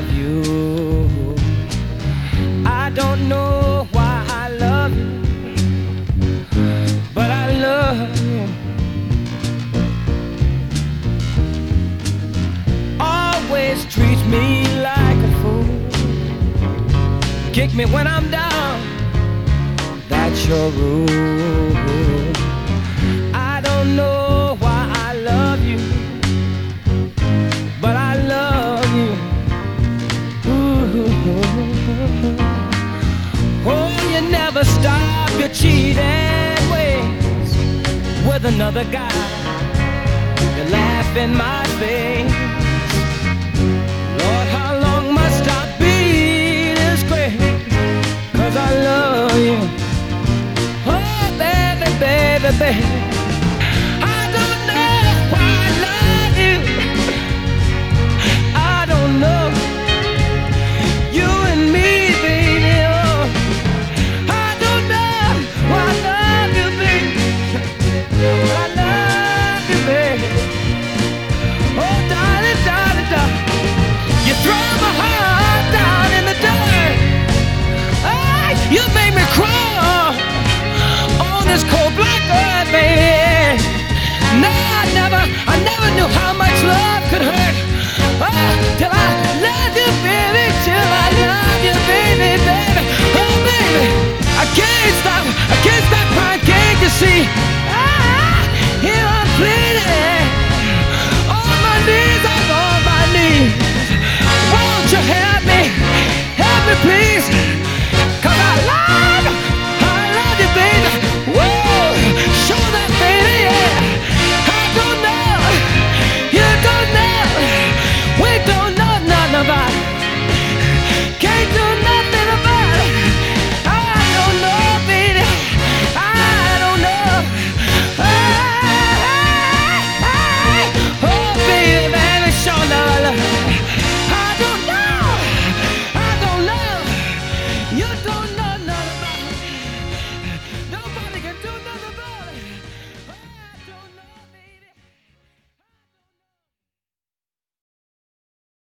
love you. I don't know why I love you, but I love you. Always treat me like a fool. Kick me when I'm down. That's your rule. Never stop your cheating ways with another guy. You laugh in my face. Lord, how long must I be this crazy? Cause I love you. Oh, baby, baby, baby. knew how much love could hurt. Oh, till I loved you, baby, till I loved you, baby, baby. Oh, baby, I can't stop, I can't stop crying, can't you see?